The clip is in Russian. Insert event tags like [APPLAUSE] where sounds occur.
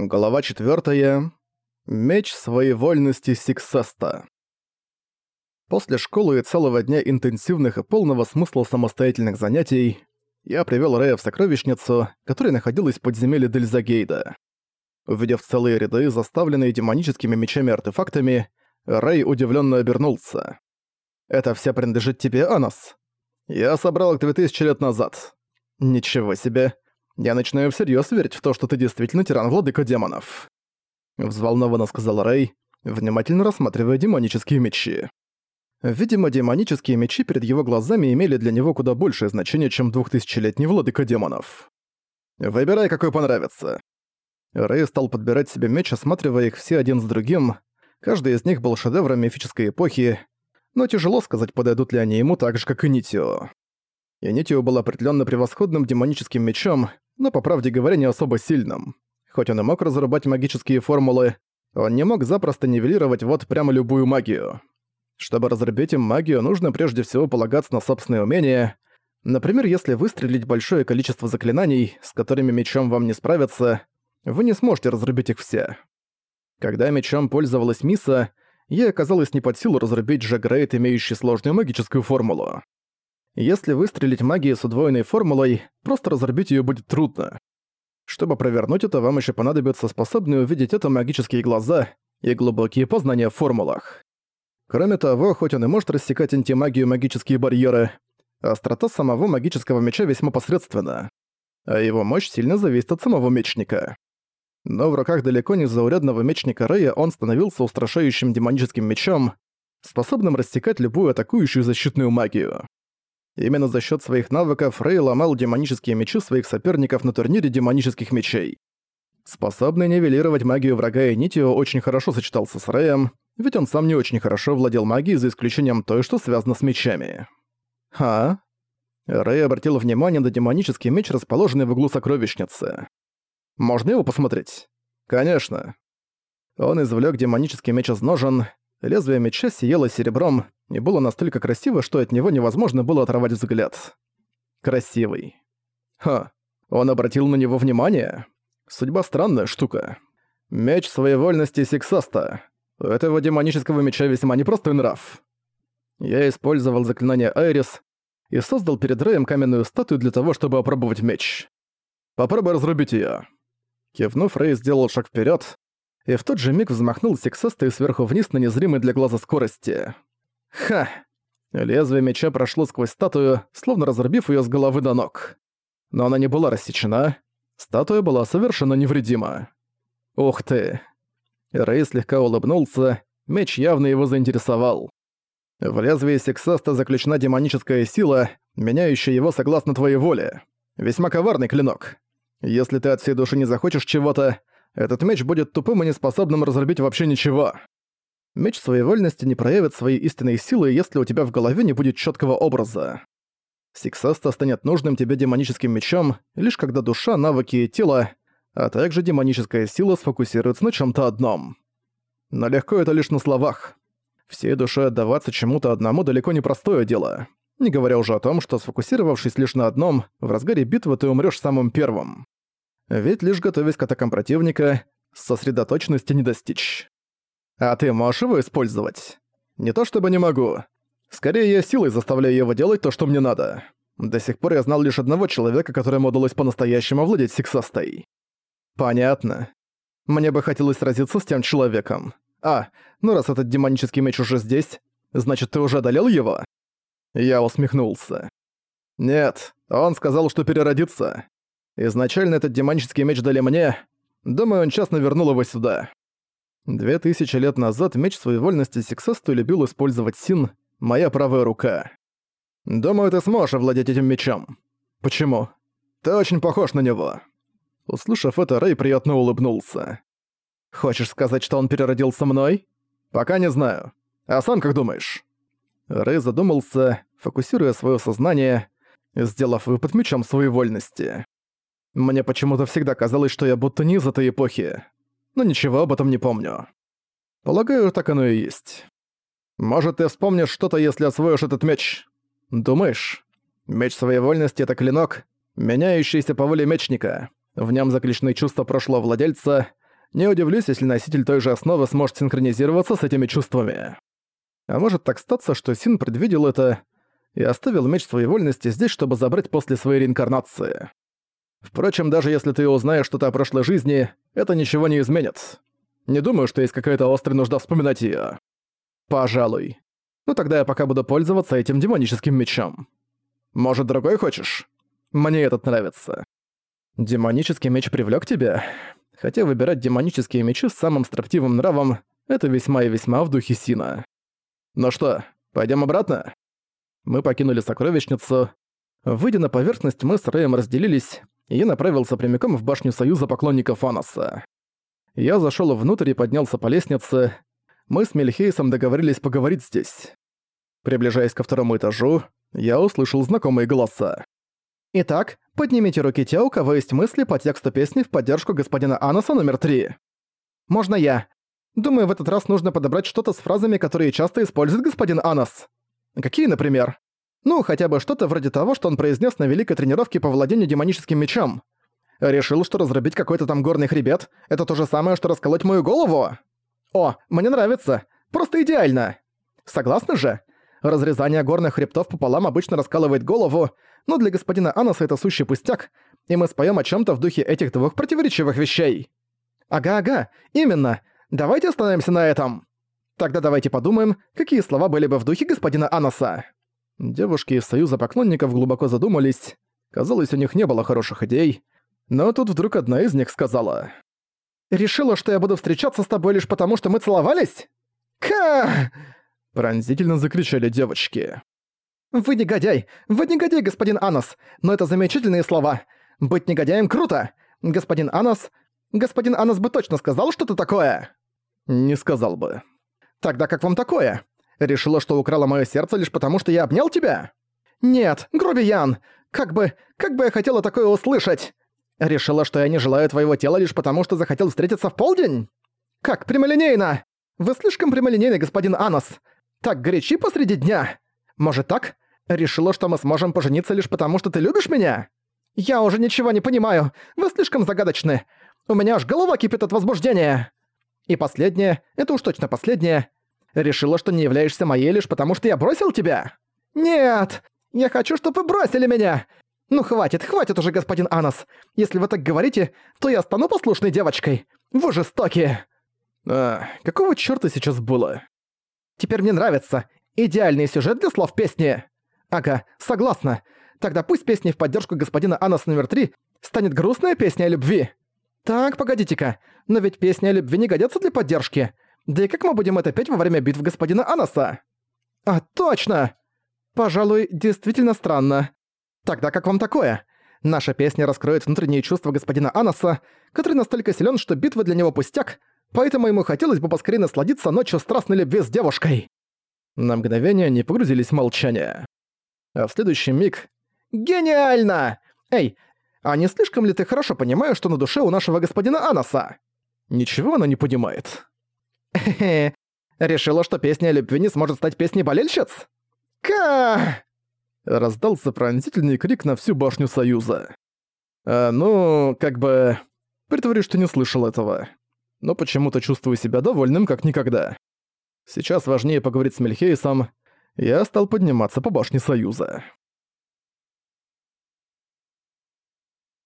Глава 4. Меч своевольности Сиксеста. После школы и целого дня интенсивных и полного смысла самостоятельных занятий я привел Рэя в сокровищницу, которая находилась в подземелье Дельзагейда. Увидев целые ряды, заставленные демоническими мечами-артефактами, Рэй удивленно обернулся. «Это все принадлежит тебе, Анос?» «Я собрал их 2000 лет назад». «Ничего себе. Я начинаю всерьез верить в то, что ты действительно тиран-владыка демонов. Взволнованно сказал Рэй, внимательно рассматривая демонические мечи. Видимо, демонические мечи перед его глазами имели для него куда большее значение, чем двухтысячелетний владыка демонов. «Выбирай, какой понравится». Рэй стал подбирать себе меч, осматривая их все один с другим. Каждый из них был шедевром мифической эпохи, но тяжело сказать, подойдут ли они ему так же, как и Нитио. И Нитио был определенно превосходным демоническим мечом, но, по правде говоря, не особо сильным. Хоть он и мог разрубать магические формулы, он не мог запросто нивелировать вот прямо любую магию. Чтобы разрубить им магию, нужно прежде всего полагаться на собственные умения. Например, если выстрелить большое количество заклинаний, с которыми мечом вам не справиться, вы не сможете разрубить их все. Когда мечом пользовалась Миса, ей оказалось не под силу разрубить Джагрейт, имеющий сложную магическую формулу. Если выстрелить магией с удвоенной формулой, просто разорбить её будет трудно. Чтобы провернуть это, вам ещё понадобится способные увидеть это магические глаза и глубокие познания в формулах. Кроме того, хоть он и может рассекать антимагию магические барьеры, острота самого магического меча весьма посредственна, а его мощь сильно зависит от самого мечника. Но в руках далеко не заурядного мечника Рэя он становился устрашающим демоническим мечом, способным рассекать любую атакующую защитную магию. Именно за счет своих навыков Рэй ломал демонические мечи своих соперников на турнире демонических мечей. Способный нивелировать магию врага и Нитио очень хорошо сочетался с Рэем, ведь он сам не очень хорошо владел магией за исключением той, что связано с мечами. «А?» Рэй обратил внимание на демонический меч, расположенный в углу сокровищницы. «Можно его посмотреть?» «Конечно». Он извлек демонический меч из ножен, лезвие меча сияло серебром, и было настолько красиво, что от него невозможно было оторвать взгляд. Красивый. Ха, он обратил на него внимание? Судьба странная штука. Меч своевольности Сиксаста. У этого демонического меча весьма непростой нрав. Я использовал заклинание Айрис и создал перед Рэем каменную статую для того, чтобы опробовать меч. Попробуй разрубить её. Кивнув, Рэй сделал шаг вперед, и в тот же миг взмахнул Сиксастой сверху вниз на незримой для глаза скорости. Ха! Лезвие меча прошло сквозь статую, словно разорбив ее с головы до ног. Но она не была рассечена. Статуя была совершенно невредима. Ух ты! Рэй слегка улыбнулся, меч явно его заинтересовал. В лезвии сексаста заключена демоническая сила, меняющая его согласно твоей воле. Весьма коварный клинок. Если ты от всей души не захочешь чего-то, этот меч будет тупым и неспособным разрубить вообще ничего. Меч своевольности не проявит своей истинной силы, если у тебя в голове не будет четкого образа. Сиксаста станет нужным тебе демоническим мечом, лишь когда душа, навыки и тело, а также демоническая сила сфокусируются на чем то одном. Но легко это лишь на словах. Всей душой отдаваться чему-то одному далеко не простое дело. Не говоря уже о том, что сфокусировавшись лишь на одном, в разгаре битвы ты умрёшь самым первым. Ведь лишь готовясь к атакам противника, сосредоточенности не достичь. А ты можешь его использовать? Не то чтобы не могу. Скорее, я силой заставляю его делать то, что мне надо. До сих пор я знал лишь одного человека, которому удалось по-настоящему овладеть сексастой. Понятно. Мне бы хотелось сразиться с тем человеком. А, ну раз этот демонический меч уже здесь, значит, ты уже одолел его? Я усмехнулся. Нет, он сказал, что переродится. Изначально этот демонический меч дали мне. Думаю, он честно вернул его сюда. Две тысячи лет назад меч своей вольности Сиксасту любил использовать Син, моя правая рука. Думаю, ты сможешь овладеть этим мечом. Почему? Ты очень похож на него. Услышав это, Рэй приятно улыбнулся. Хочешь сказать, что он переродился мной? Пока не знаю. А сам как думаешь? Рэй задумался, фокусируя свое сознание, сделав выпад мечом своей вольности. Мне почему-то всегда казалось, что я будто не из этой эпохи но ничего об этом не помню. Полагаю, так оно и есть. Может, ты вспомнишь что-то, если освоишь этот меч? Думаешь? Меч своей вольности — это клинок, меняющийся по воле мечника. В нем заключены чувства прошлого владельца, Не удивлюсь, если носитель той же основы сможет синхронизироваться с этими чувствами. А может так статься, что Син предвидел это и оставил меч своей вольности здесь, чтобы забрать после своей реинкарнации. Впрочем, даже если ты узнаешь что-то о прошлой жизни, это ничего не изменит. Не думаю, что есть какая-то острая нужда вспоминать её. Пожалуй. Ну тогда я пока буду пользоваться этим демоническим мечом. Может, другой хочешь? Мне этот нравится. Демонический меч привлёк тебя? Хотя выбирать демонические мечи с самым строптивым нравом — это весьма и весьма в духе Сина. Ну что, пойдем обратно? Мы покинули сокровищницу. Выйдя на поверхность, мы с Рэем разделились, и направился прямиком в башню Союза поклонников Аноса. Я зашёл внутрь и поднялся по лестнице. Мы с Мельхейсом договорились поговорить здесь. Приближаясь ко второму этажу, я услышал знакомые голоса. Итак, поднимите руки те, у кого есть мысли по тексту песни в поддержку господина Аноса номер три. Можно я. Думаю, в этот раз нужно подобрать что-то с фразами, которые часто использует господин Анос. Какие, например? Ну, хотя бы что-то вроде того, что он произнес на великой тренировке по владению демоническим мечом. Решил, что разрубить какой-то там горный хребет — это то же самое, что расколоть мою голову? О, мне нравится. Просто идеально. Согласны же? Разрезание горных хребтов пополам обычно раскалывает голову, но для господина Анаса это сущий пустяк, и мы споем о чем то в духе этих двух противоречивых вещей. Ага-ага, именно. Давайте остановимся на этом. Тогда давайте подумаем, какие слова были бы в духе господина Анаса. Девушки из Союза поклонников глубоко задумались. Казалось, у них не было хороших идей. Но тут вдруг одна из них сказала. «Решила, что я буду встречаться с тобой лишь потому, что мы целовались? Ка!» Пронзительно закричали девочки. «Вы негодяй! Вы негодяй, господин Анос! Но это замечательные слова! Быть негодяем круто! Господин Анос... Господин Анос бы точно сказал что-то такое!» «Не сказал бы». «Тогда как вам такое? Решила, что украла моё сердце лишь потому, что я обнял тебя?» «Нет, грубиян! Как бы... как бы я хотела такое услышать! Решила, что я не желаю твоего тела лишь потому, что захотел встретиться в полдень? Как прямолинейно! Вы слишком прямолинейный, господин Анос. Так горячи посреди дня. Может так? Решила, что мы сможем пожениться лишь потому, что ты любишь меня? Я уже ничего не понимаю. Вы слишком загадочны. У меня аж голова кипит от возбуждения. И последнее, это уж точно последнее. Решила, что не являешься моей лишь потому, что я бросил тебя? Нет! Я хочу, чтобы вы бросили меня! «Ну хватит, хватит уже, господин Анас. Если вы так говорите, то я стану послушной девочкой. Вы жестокие!» «А, какого чёрта сейчас было?» «Теперь мне нравится. Идеальный сюжет для слов песни!» «Ага, согласна. Тогда пусть песней в поддержку господина Анас номер три станет грустная песня о любви». «Так, погодите-ка, но ведь песня о любви не годятся для поддержки. Да и как мы будем это петь во время битв господина Анаса?» «А, точно! Пожалуй, действительно странно. Тогда как вам такое? Наша песня раскроет внутренние чувства господина Анаса, который настолько силен, что битва для него пустяк, поэтому ему хотелось бы поскорее насладиться ночью страстной любви с девушкой. На мгновение они погрузились в молчание. А в следующий миг... «Гениально! Эй, а не слишком ли ты хорошо понимаешь, что на душе у нашего господина Анаса?» Ничего она не понимает. Хе-хе, [LAUGHS] решила, что песня о любви не сможет стать песней болельщиц? Ка! Раздался пронзительный крик на всю башню Союза. А, ну, как бы... Притворюсь, что не слышал этого. Но почему-то чувствую себя довольным, как никогда. Сейчас важнее поговорить с Мельхейсом. Я стал подниматься по башне Союза.